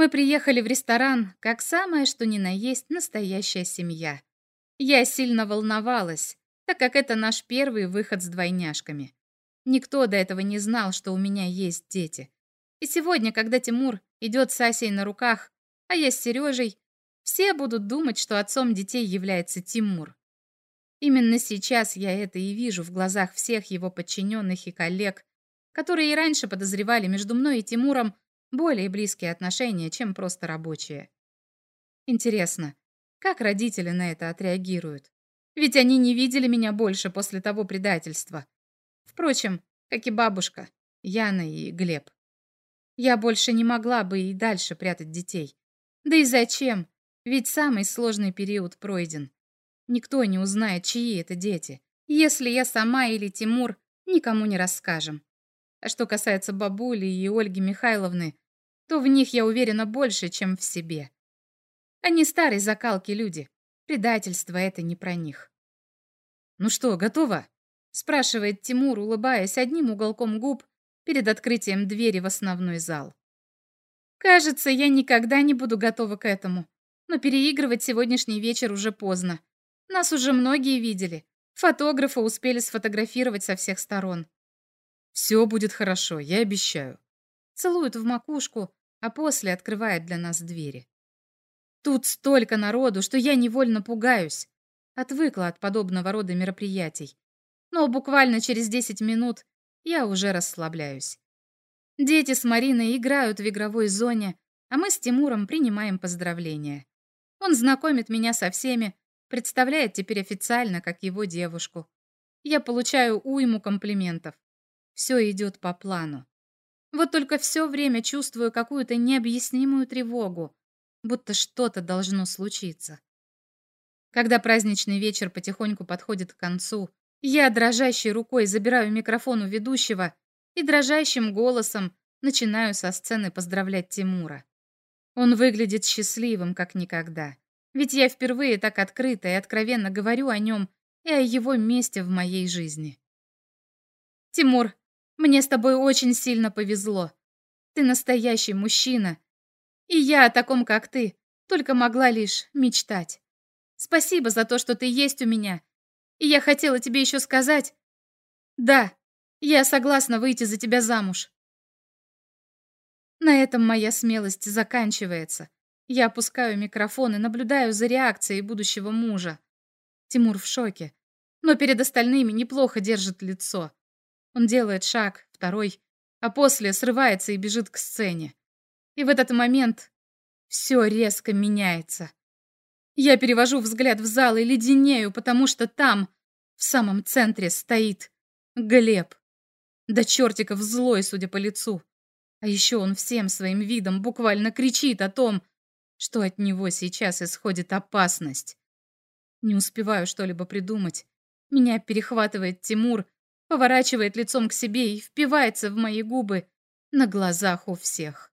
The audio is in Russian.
Мы приехали в ресторан, как самое что ни на есть настоящая семья. Я сильно волновалась, так как это наш первый выход с двойняшками. Никто до этого не знал, что у меня есть дети. И сегодня, когда Тимур идет с Асей на руках, а я с Сережей, все будут думать, что отцом детей является Тимур. Именно сейчас я это и вижу в глазах всех его подчиненных и коллег, которые и раньше подозревали между мной и Тимуром более близкие отношения, чем просто рабочие. Интересно, как родители на это отреагируют? Ведь они не видели меня больше после того предательства. Впрочем, как и бабушка, Яна и Глеб. Я больше не могла бы и дальше прятать детей. Да и зачем? Ведь самый сложный период пройден. Никто не узнает, чьи это дети. Если я сама или Тимур, никому не расскажем. А что касается бабули и Ольги Михайловны, то в них я уверена больше, чем в себе. Они старые закалки люди. Предательство — это не про них. «Ну что, готово?» — спрашивает Тимур, улыбаясь одним уголком губ перед открытием двери в основной зал. «Кажется, я никогда не буду готова к этому, но переигрывать сегодняшний вечер уже поздно. Нас уже многие видели. Фотографы успели сфотографировать со всех сторон. Все будет хорошо, я обещаю. Целует в макушку, а после открывает для нас двери. Тут столько народу, что я невольно пугаюсь. Отвыкла от подобного рода мероприятий. Но буквально через 10 минут я уже расслабляюсь. Дети с Мариной играют в игровой зоне, а мы с Тимуром принимаем поздравления. Он знакомит меня со всеми, представляет теперь официально как его девушку. Я получаю уйму комплиментов. Все идет по плану. Вот только все время чувствую какую-то необъяснимую тревогу, будто что-то должно случиться. Когда праздничный вечер потихоньку подходит к концу, я дрожащей рукой забираю микрофон у ведущего и дрожащим голосом начинаю со сцены поздравлять Тимура. Он выглядит счастливым, как никогда. Ведь я впервые так открыто и откровенно говорю о нем и о его месте в моей жизни. Тимур, мне с тобой очень сильно повезло. Ты настоящий мужчина. И я о таком, как ты, только могла лишь мечтать. Спасибо за то, что ты есть у меня. И я хотела тебе еще сказать... Да, я согласна выйти за тебя замуж. На этом моя смелость заканчивается. Я опускаю микрофон и наблюдаю за реакцией будущего мужа. Тимур в шоке, но перед остальными неплохо держит лицо. Он делает шаг, второй, а после срывается и бежит к сцене. И в этот момент все резко меняется. Я перевожу взгляд в зал и леденею, потому что там, в самом центре, стоит Глеб. До чертиков злой, судя по лицу. А еще он всем своим видом буквально кричит о том, что от него сейчас исходит опасность. Не успеваю что-либо придумать. Меня перехватывает Тимур поворачивает лицом к себе и впивается в мои губы на глазах у всех.